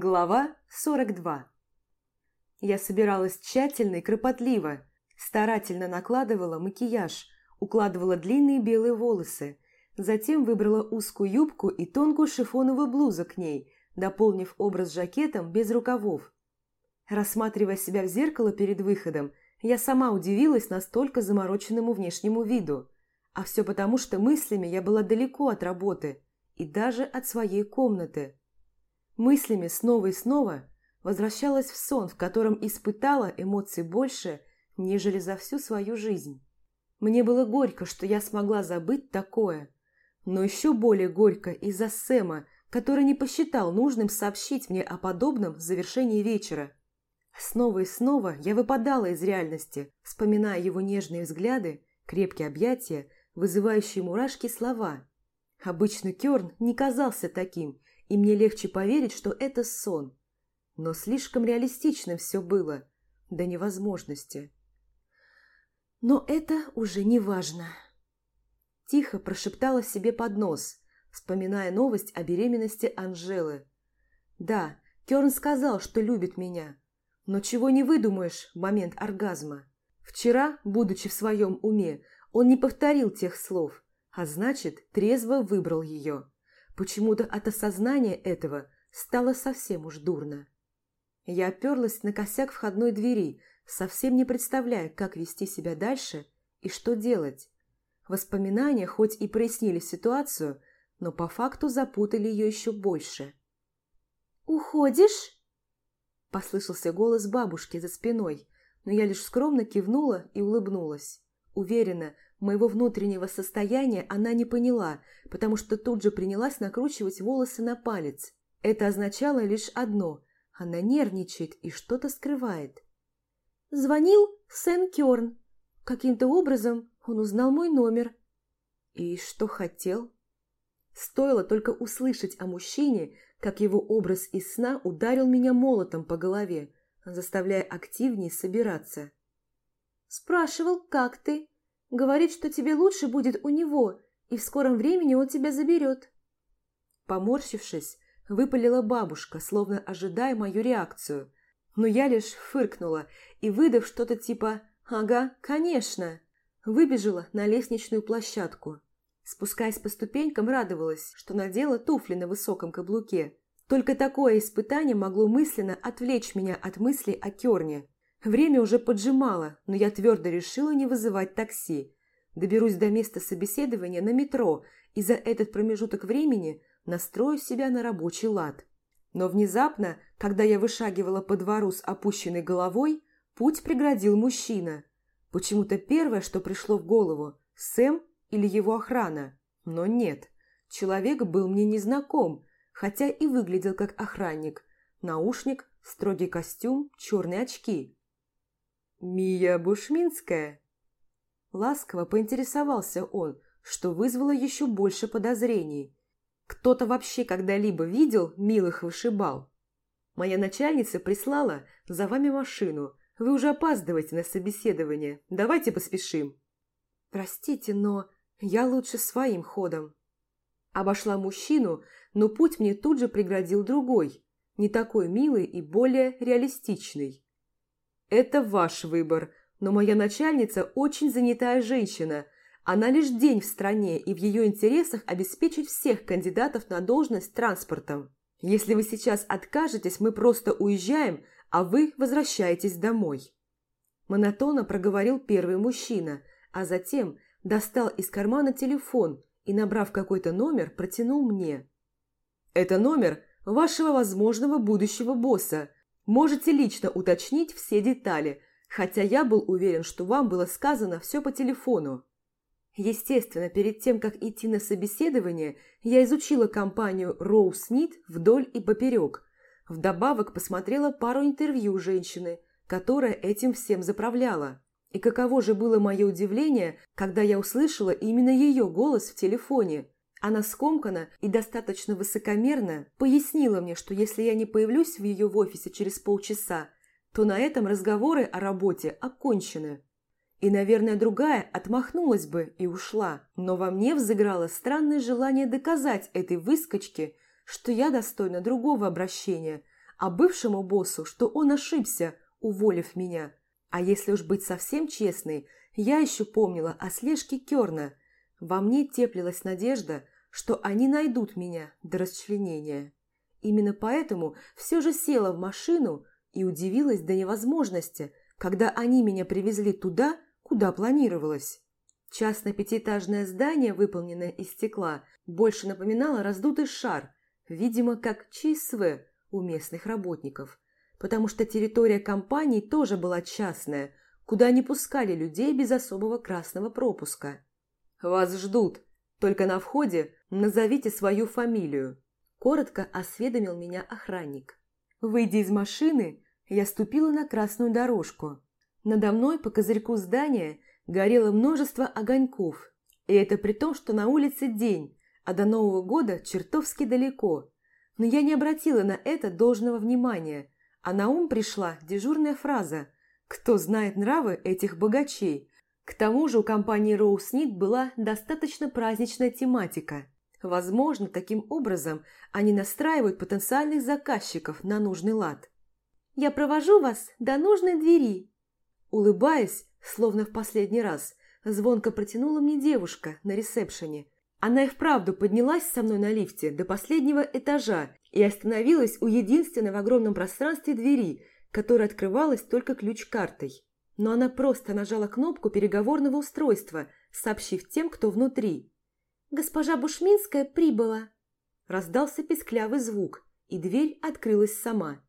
Глава 42 Я собиралась тщательно и кропотливо, старательно накладывала макияж, укладывала длинные белые волосы, затем выбрала узкую юбку и тонкую шифоновую блузу к ней, дополнив образ жакетом без рукавов. Рассматривая себя в зеркало перед выходом, я сама удивилась настолько замороченному внешнему виду. А все потому, что мыслями я была далеко от работы и даже от своей комнаты. Мыслями снова и снова возвращалась в сон, в котором испытала эмоций больше, нежели за всю свою жизнь. Мне было горько, что я смогла забыть такое, но еще более горько из-за Сэма, который не посчитал нужным сообщить мне о подобном в завершении вечера. Снова и снова я выпадала из реальности, вспоминая его нежные взгляды, крепкие объятия, вызывающие мурашки слова. Обычно Кёрн не казался таким, и мне легче поверить, что это сон. Но слишком реалистичным все было, до невозможности. Но это уже не важно. Тихо прошептала себе под нос, вспоминая новость о беременности Анжелы. Да, Керн сказал, что любит меня, но чего не выдумаешь в момент оргазма. Вчера, будучи в своем уме, он не повторил тех слов, а значит, трезво выбрал ее. Почему-то от осознания этого стало совсем уж дурно. Я оперлась на косяк входной двери, совсем не представляя, как вести себя дальше и что делать. Воспоминания хоть и прояснили ситуацию, но по факту запутали ее еще больше. «Уходишь?» Послышался голос бабушки за спиной, но я лишь скромно кивнула и улыбнулась. Уверена, Моего внутреннего состояния она не поняла, потому что тут же принялась накручивать волосы на палец. Это означало лишь одно – она нервничает и что-то скрывает. Звонил Сэм Кёрн. Каким-то образом он узнал мой номер. И что хотел? Стоило только услышать о мужчине, как его образ из сна ударил меня молотом по голове, заставляя активнее собираться. «Спрашивал, как ты?» Говорит, что тебе лучше будет у него, и в скором времени он тебя заберет. Поморщившись, выпалила бабушка, словно ожидая мою реакцию. Но я лишь фыркнула и, выдав что-то типа «Ага, конечно», выбежала на лестничную площадку. Спускаясь по ступенькам, радовалась, что надела туфли на высоком каблуке. Только такое испытание могло мысленно отвлечь меня от мыслей о Керне. Время уже поджимало, но я твердо решила не вызывать такси. Доберусь до места собеседования на метро и за этот промежуток времени настрою себя на рабочий лад. Но внезапно, когда я вышагивала по двору с опущенной головой, путь преградил мужчина. Почему-то первое, что пришло в голову – Сэм или его охрана. Но нет, человек был мне незнаком, хотя и выглядел как охранник. Наушник, строгий костюм, черные очки – «Мия Бушминская?» Ласково поинтересовался он, что вызвало еще больше подозрений. Кто-то вообще когда-либо видел милых вышибал? Моя начальница прислала за вами машину. Вы уже опаздываете на собеседование. Давайте поспешим. Простите, но я лучше своим ходом. Обошла мужчину, но путь мне тут же преградил другой, не такой милый и более реалистичный. «Это ваш выбор, но моя начальница очень занятая женщина. Она лишь день в стране, и в ее интересах обеспечить всех кандидатов на должность транспортом. Если вы сейчас откажетесь, мы просто уезжаем, а вы возвращаетесь домой». Монотонно проговорил первый мужчина, а затем достал из кармана телефон и, набрав какой-то номер, протянул мне. «Это номер вашего возможного будущего босса. Можете лично уточнить все детали, хотя я был уверен, что вам было сказано все по телефону. Естественно, перед тем, как идти на собеседование, я изучила компанию Роуз Нит вдоль и поперек. Вдобавок посмотрела пару интервью женщины, которая этим всем заправляла. И каково же было мое удивление, когда я услышала именно ее голос в телефоне – она скомкана и достаточно высокомерно пояснила мне, что если я не появлюсь в ее в офисе через полчаса, то на этом разговоры о работе окончены. И, наверное, другая отмахнулась бы и ушла, но во мне взыграло странное желание доказать этой выскочке, что я достойна другого обращения, а бывшему боссу, что он ошибся, уволив меня. А если уж быть совсем честной, я еще помнила о слежке Керна. Во мне теплилась надежда, что они найдут меня до расчленения. Именно поэтому все же села в машину и удивилась до невозможности, когда они меня привезли туда, куда планировалось. Частное пятиэтажное здание, выполненное из стекла, больше напоминало раздутый шар, видимо, как ЧСВ у местных работников, потому что территория компании тоже была частная, куда не пускали людей без особого красного пропуска. «Вас ждут, только на входе назовите свою фамилию», коротко осведомил меня охранник. Выйдя из машины, я ступила на красную дорожку. Надо мной по козырьку здания горело множество огоньков, и это при том, что на улице день, а до Нового года чертовски далеко. Но я не обратила на это должного внимания, а на ум пришла дежурная фраза «Кто знает нравы этих богачей?» К тому же у компании Роуснит была достаточно праздничная тематика. Возможно, таким образом они настраивают потенциальных заказчиков на нужный лад. «Я провожу вас до нужной двери», Улыбаясь, словно в последний раз, звонко протянула мне девушка на ресепшене. Она и вправду поднялась со мной на лифте до последнего этажа и остановилась у единственной в огромном пространстве двери, которая открывалась только ключ-картой. Но она просто нажала кнопку переговорного устройства, сообщив тем, кто внутри. «Госпожа Бушминская прибыла!» Раздался песклявый звук, и дверь открылась сама.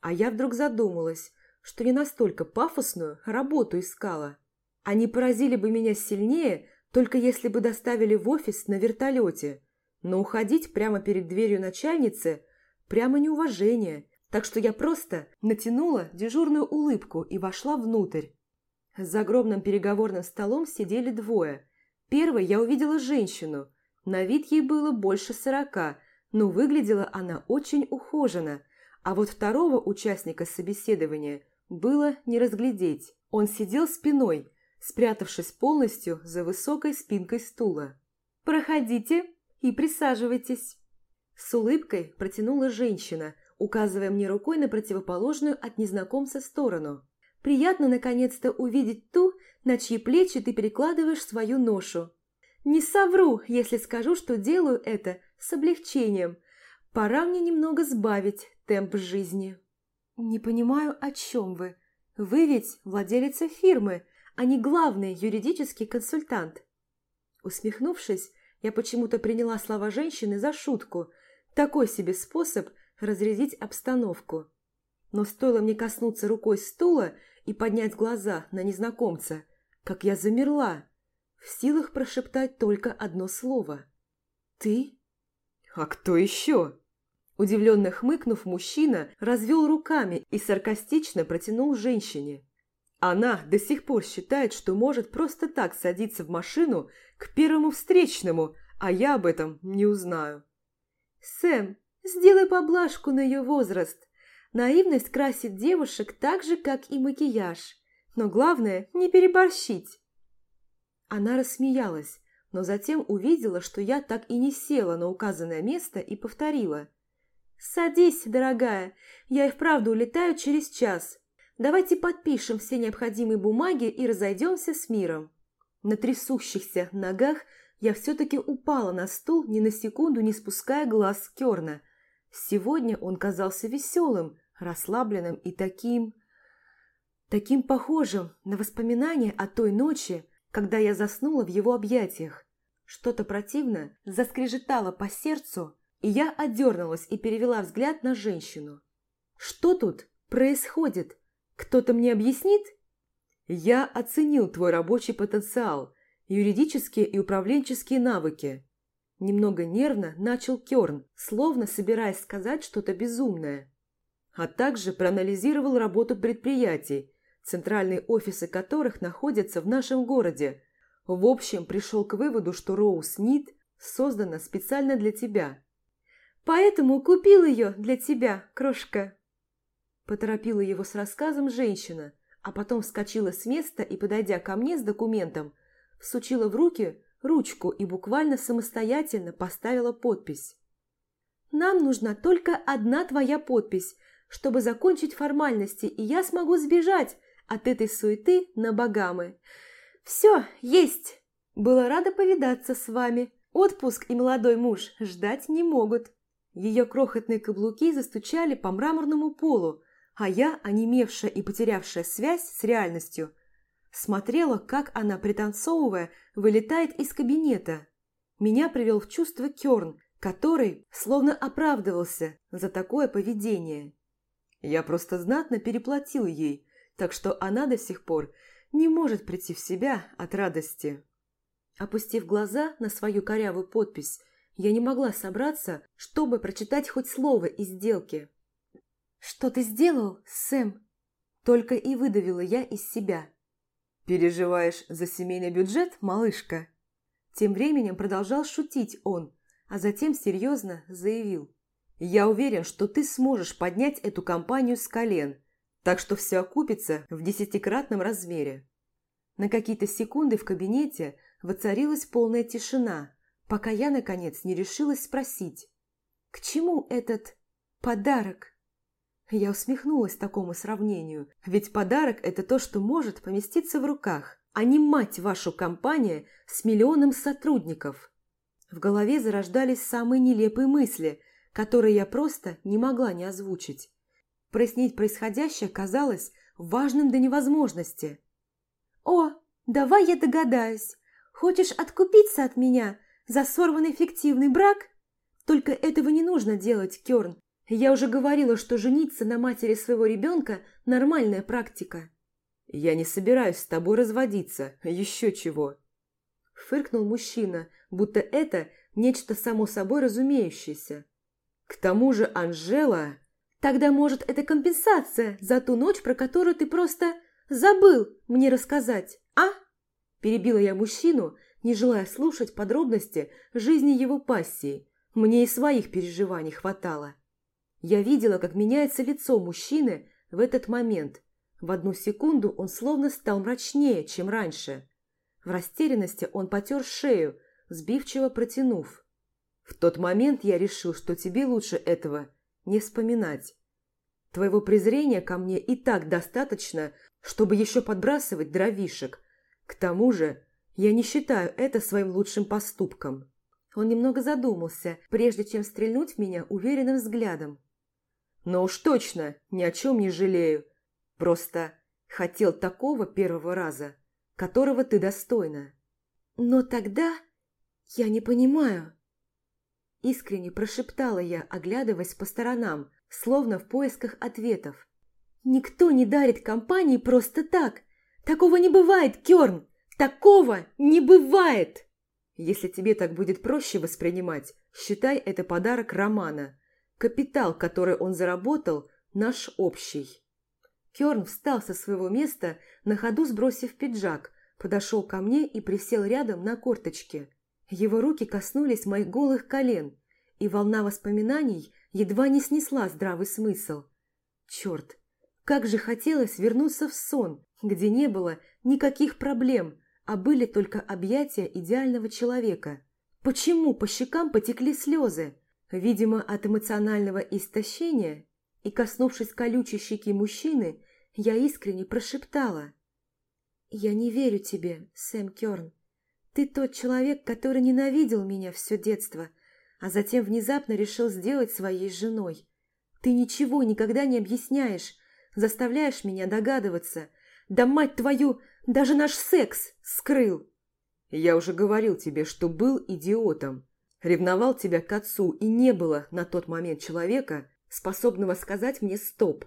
А я вдруг задумалась, что не настолько пафосную работу искала. Они поразили бы меня сильнее, только если бы доставили в офис на вертолете. Но уходить прямо перед дверью начальницы – прямо неуважение, так что я просто натянула дежурную улыбку и вошла внутрь. За огромным переговорным столом сидели двое. Первой я увидела женщину. На вид ей было больше сорока, но выглядела она очень ухоженно. А вот второго участника собеседования – было не разглядеть. Он сидел спиной, спрятавшись полностью за высокой спинкой стула. «Проходите и присаживайтесь». С улыбкой протянула женщина, указывая мне рукой на противоположную от незнакомца сторону. «Приятно наконец-то увидеть ту, на чьи плечи ты перекладываешь свою ношу. Не совру, если скажу, что делаю это с облегчением. Пора мне немного сбавить темп жизни». «Не понимаю, о чем вы. Вы ведь владелица фирмы, а не главный юридический консультант». Усмехнувшись, я почему-то приняла слова женщины за шутку. Такой себе способ разрядить обстановку. Но стоило мне коснуться рукой стула и поднять глаза на незнакомца, как я замерла, в силах прошептать только одно слово. «Ты?» «А кто еще?» Удивленно хмыкнув, мужчина развел руками и саркастично протянул женщине. Она до сих пор считает, что может просто так садиться в машину к первому встречному, а я об этом не узнаю. «Сэм, сделай поблажку на ее возраст. Наивность красит девушек так же, как и макияж. Но главное, не переборщить». Она рассмеялась, но затем увидела, что я так и не села на указанное место и повторила – «Садись, дорогая, я и вправду улетаю через час. Давайте подпишем все необходимые бумаги и разойдемся с миром». На трясущихся ногах я все-таки упала на стул, ни на секунду не спуская глаз с Керна. Сегодня он казался веселым, расслабленным и таким... таким похожим на воспоминания о той ночи, когда я заснула в его объятиях. Что-то противно заскрежетало по сердцу, и я отдернулась и перевела взгляд на женщину. «Что тут происходит? Кто-то мне объяснит?» «Я оценил твой рабочий потенциал, юридические и управленческие навыки». Немного нервно начал Керн, словно собираясь сказать что-то безумное. А также проанализировал работу предприятий, центральные офисы которых находятся в нашем городе. В общем, пришел к выводу, что Роуз Нит создана специально для тебя. Поэтому купил ее для тебя, крошка». Поторопила его с рассказом женщина, а потом вскочила с места и, подойдя ко мне с документом, всучила в руки ручку и буквально самостоятельно поставила подпись. «Нам нужна только одна твоя подпись. чтобы закончить формальности, и я смогу сбежать от этой суеты на Багамы. Все, есть! Была рада повидаться с вами. Отпуск и молодой муж ждать не могут. Ее крохотные каблуки застучали по мраморному полу, а я, онемевшая и потерявшая связь с реальностью, смотрела, как она, пританцовывая, вылетает из кабинета. Меня привел в чувство Керн, который словно оправдывался за такое поведение. Я просто знатно переплатил ей, так что она до сих пор не может прийти в себя от радости. Опустив глаза на свою корявую подпись, я не могла собраться, чтобы прочитать хоть слово из сделки. «Что ты сделал, Сэм?» Только и выдавила я из себя. «Переживаешь за семейный бюджет, малышка?» Тем временем продолжал шутить он, а затем серьезно заявил. «Я уверен, что ты сможешь поднять эту компанию с колен, так что все окупится в десятикратном размере». На какие-то секунды в кабинете воцарилась полная тишина, пока я, наконец, не решилась спросить, «К чему этот подарок?» Я усмехнулась такому сравнению, ведь подарок – это то, что может поместиться в руках, а не мать вашу компания с миллионом сотрудников. В голове зарождались самые нелепые мысли, которые я просто не могла не озвучить. Прояснить происходящее казалось важным до невозможности. «О, давай я догадаюсь. Хочешь откупиться от меня за сорванный фиктивный брак? Только этого не нужно делать, Кёрн. Я уже говорила, что жениться на матери своего ребенка – нормальная практика». «Я не собираюсь с тобой разводиться. Еще чего?» Фыркнул мужчина, будто это нечто само собой разумеющееся. «К тому же Анжела...» «Тогда, может, это компенсация за ту ночь, про которую ты просто забыл мне рассказать, а?» Перебила я мужчину, не желая слушать подробности жизни его пассии. Мне и своих переживаний хватало. Я видела, как меняется лицо мужчины в этот момент. В одну секунду он словно стал мрачнее, чем раньше. В растерянности он потер шею, сбивчиво протянув. «В тот момент я решил, что тебе лучше этого не вспоминать. Твоего презрения ко мне и так достаточно, чтобы еще подбрасывать дровишек. К тому же я не считаю это своим лучшим поступком». Он немного задумался, прежде чем стрельнуть в меня уверенным взглядом. «Но уж точно ни о чем не жалею. Просто хотел такого первого раза, которого ты достойна». «Но тогда я не понимаю». Искренне прошептала я, оглядываясь по сторонам, словно в поисках ответов. «Никто не дарит компании просто так. Такого не бывает, Кёрн! Такого не бывает!» «Если тебе так будет проще воспринимать, считай это подарок Романа. Капитал, который он заработал, наш общий». Кёрн встал со своего места, на ходу сбросив пиджак, подошел ко мне и присел рядом на корточке. Его руки коснулись моих голых колен, и волна воспоминаний едва не снесла здравый смысл. Черт, как же хотелось вернуться в сон, где не было никаких проблем, а были только объятия идеального человека. Почему по щекам потекли слезы? Видимо, от эмоционального истощения и, коснувшись колючей щеки мужчины, я искренне прошептала. «Я не верю тебе, Сэм Кёрн. Ты тот человек, который ненавидел меня все детство, а затем внезапно решил сделать своей женой. Ты ничего никогда не объясняешь, заставляешь меня догадываться. Да мать твою, даже наш секс скрыл!» «Я уже говорил тебе, что был идиотом. Ревновал тебя к отцу, и не было на тот момент человека, способного сказать мне «стоп»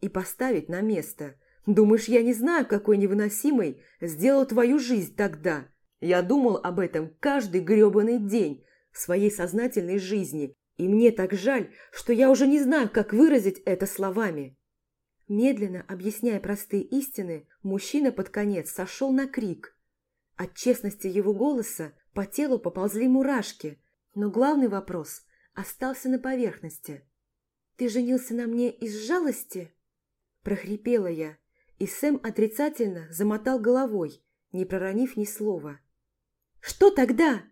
и поставить на место. Думаешь, я не знаю, какой невыносимой сделал твою жизнь тогда? Я думал об этом каждый грёбаный день своей сознательной жизни, и мне так жаль, что я уже не знаю, как выразить это словами. Медленно объясняя простые истины, мужчина под конец сошел на крик. От честности его голоса по телу поползли мурашки, но главный вопрос остался на поверхности. «Ты женился на мне из жалости?» Прохрипела я, и Сэм отрицательно замотал головой, не проронив ни слова. «Что тогда?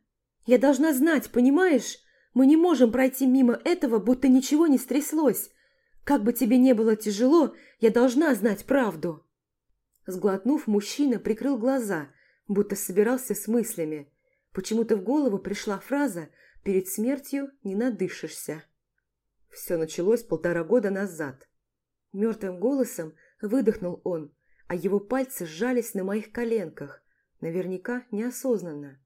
Я должна знать, понимаешь? Мы не можем пройти мимо этого, будто ничего не стряслось. Как бы тебе не было тяжело, я должна знать правду!» Сглотнув, мужчина прикрыл глаза, будто собирался с мыслями. Почему-то в голову пришла фраза «перед смертью не надышишься». Все началось полтора года назад. Мертвым голосом выдохнул он, а его пальцы сжались на моих коленках, наверняка неосознанно.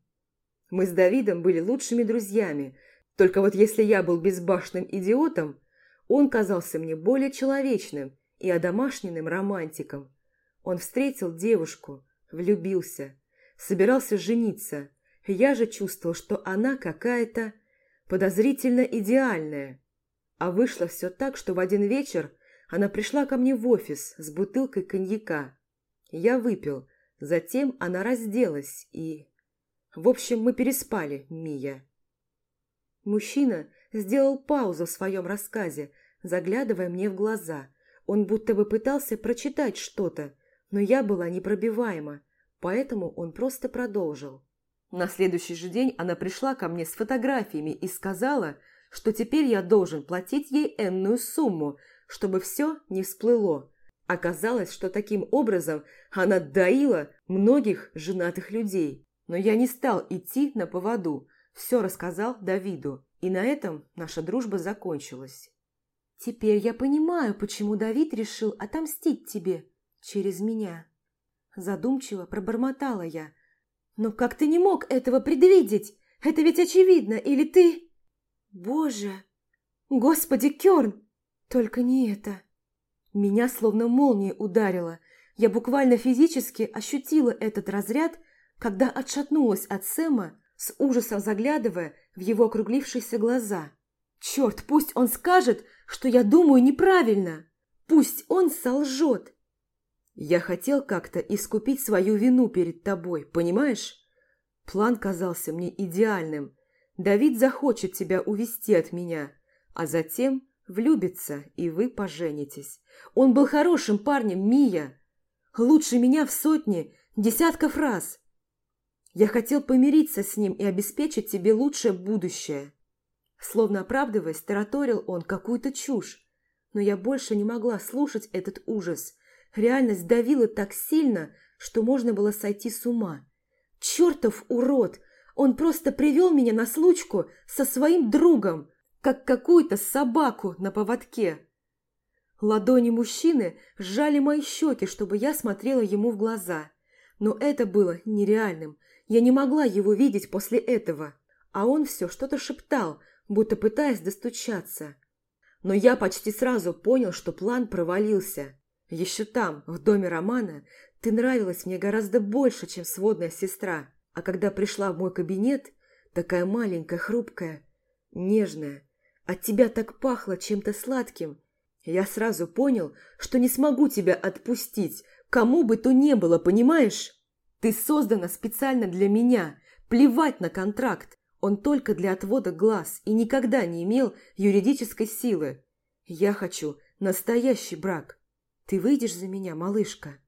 Мы с Давидом были лучшими друзьями, только вот если я был безбашенным идиотом, он казался мне более человечным и одомашненным романтиком. Он встретил девушку, влюбился, собирался жениться. Я же чувствовал, что она какая-то подозрительно идеальная. А вышло все так, что в один вечер она пришла ко мне в офис с бутылкой коньяка. Я выпил, затем она разделась и... В общем, мы переспали, Мия. Мужчина сделал паузу в своем рассказе, заглядывая мне в глаза. Он будто бы пытался прочитать что-то, но я была непробиваема, поэтому он просто продолжил. На следующий же день она пришла ко мне с фотографиями и сказала, что теперь я должен платить ей энную сумму, чтобы все не всплыло. Оказалось, что таким образом она доила многих женатых людей. Но я не стал идти на поводу, все рассказал Давиду, и на этом наша дружба закончилась. «Теперь я понимаю, почему Давид решил отомстить тебе через меня». Задумчиво пробормотала я. «Но как ты не мог этого предвидеть? Это ведь очевидно, или ты...» «Боже! Господи, Кёрн! Только не это!» Меня словно молнией ударило. Я буквально физически ощутила этот разряд, когда отшатнулась от Сэма, с ужасом заглядывая в его округлившиеся глаза. «Черт, пусть он скажет, что я думаю неправильно! Пусть он солжет!» Я хотел как-то искупить свою вину перед тобой, понимаешь? План казался мне идеальным. Давид захочет тебя увести от меня, а затем влюбится, и вы поженитесь. Он был хорошим парнем, Мия. Лучше меня в сотне, десятков раз. Я хотел помириться с ним и обеспечить тебе лучшее будущее. Словно оправдываясь, тараторил он какую-то чушь. Но я больше не могла слушать этот ужас. Реальность давила так сильно, что можно было сойти с ума. Чертов урод! Он просто привел меня на случку со своим другом, как какую-то собаку на поводке. Ладони мужчины сжали мои щеки, чтобы я смотрела ему в глаза. Но это было нереальным. Я не могла его видеть после этого. А он все что-то шептал, будто пытаясь достучаться. Но я почти сразу понял, что план провалился. Еще там, в доме Романа, ты нравилась мне гораздо больше, чем сводная сестра. А когда пришла в мой кабинет, такая маленькая, хрупкая, нежная, от тебя так пахло чем-то сладким. Я сразу понял, что не смогу тебя отпустить, кому бы то ни было, понимаешь? Ты создана специально для меня, плевать на контракт. Он только для отвода глаз и никогда не имел юридической силы. Я хочу настоящий брак. Ты выйдешь за меня, малышка?»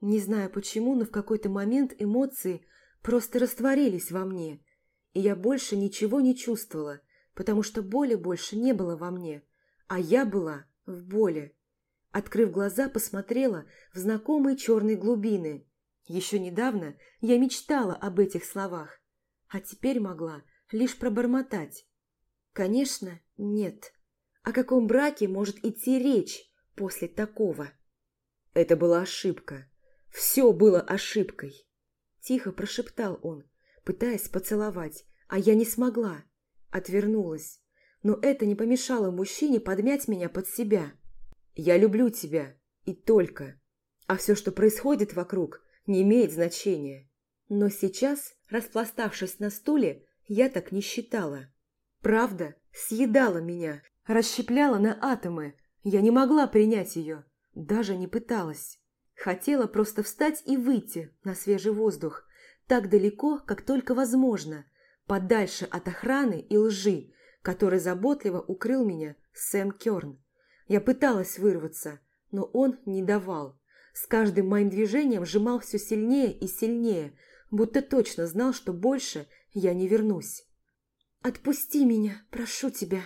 Не знаю почему, но в какой-то момент эмоции просто растворились во мне, и я больше ничего не чувствовала, потому что боли больше не было во мне, а я была в боли. Открыв глаза, посмотрела в знакомые черные глубины. Еще недавно я мечтала об этих словах, а теперь могла лишь пробормотать. Конечно, нет. О каком браке может идти речь после такого? Это была ошибка. Все было ошибкой. Тихо прошептал он, пытаясь поцеловать, а я не смогла. Отвернулась. Но это не помешало мужчине подмять меня под себя. Я люблю тебя. И только. А все, что происходит вокруг, не имеет значения. Но сейчас, распластавшись на стуле, я так не считала. Правда съедала меня, расщепляла на атомы. Я не могла принять ее, даже не пыталась. Хотела просто встать и выйти на свежий воздух, так далеко, как только возможно, подальше от охраны и лжи, которой заботливо укрыл меня Сэм Кёрн. Я пыталась вырваться, но он не давал. С каждым моим движением сжимал все сильнее и сильнее, будто точно знал, что больше я не вернусь. «Отпусти меня, прошу тебя!»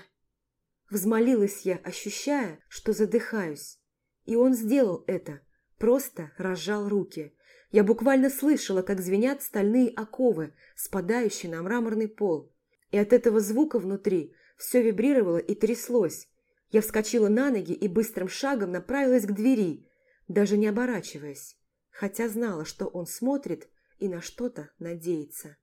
Взмолилась я, ощущая, что задыхаюсь. И он сделал это, просто разжал руки. Я буквально слышала, как звенят стальные оковы, спадающие на мраморный пол. И от этого звука внутри все вибрировало и тряслось. Я вскочила на ноги и быстрым шагом направилась к двери, даже не оборачиваясь, хотя знала, что он смотрит и на что-то надеется.